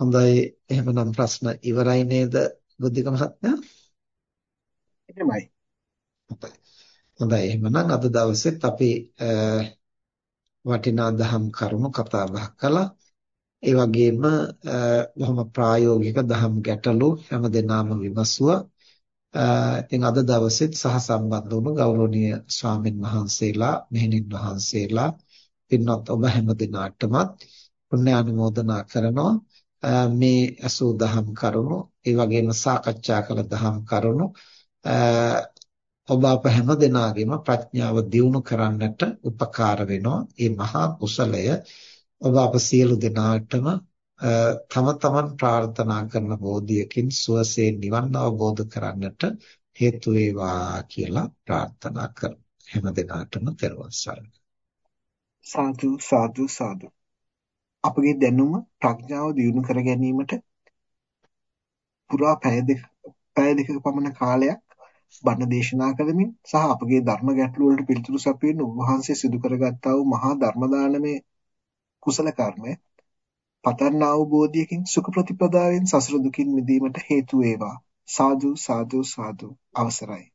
හොඳයි එහෙමනම් ප්‍රශ්න ඉවරයි නේද බුද්ධික මහත්මයා? එහෙමයි. හොඳයි. එහෙමනම් අද දවසෙත් අපි වටිනා දහම් කරුණු කතා බහ කළා. ඒ වගේම බොහොම ප්‍රායෝගික දහම් ගැටලු හැමදෙනාම විමසුවා. ඉතින් අද දවසෙත් සහ සම්බන්ධ වුණු ගෞරවනීය ස්වාමින් වහන්සේලා, මෙහෙණින් වහන්සේලා, පින්වත් ඔබ හැම දිනාටමත් පුණ්‍ය ආනුමෝදනා කරනවා. මේ අසූ දහම් කරුණු ඒ වගේම සාකච්ඡා කළ දහම් කරුණු ඔබ අප හැම දෙනාගේම ප්‍රඥාව දියුණු කරන්නට උපකාර වෙනවා. මේ මහා කුසලය ඔබ අප සියලු දෙනාටම තම තමන් ප්‍රාර්ථනා කරන බෝධියකින් සුවසේ නිවන් අවබෝධ කරන්නට හේතු වේවා කියලා ප්‍රාර්ථනා කරමු. හැම දිනාටම තෙරුවන් සරණයි. සාදු සාදු සාදු අපගේ දැනුම ප්‍රඥාව දියුණු කර ගැනීමට පුරා පැය දෙක පැය දෙකක පමණ කාලයක් බණ දේශනා කරමින් සහ අපගේ ධර්ම ගැටළු වලට පිළිතුරු සපයන වහන්සේ සිදු කරගත්තා වූ මහා ධර්ම දානමේ කුසල කර්මය පතන්න අවබෝධයකින් සුඛ ප්‍රතිපදාවෙන් සසර දුකින් මිදීමට හේතු වේවා. සාදු සාදු සාදු. අවසරයි.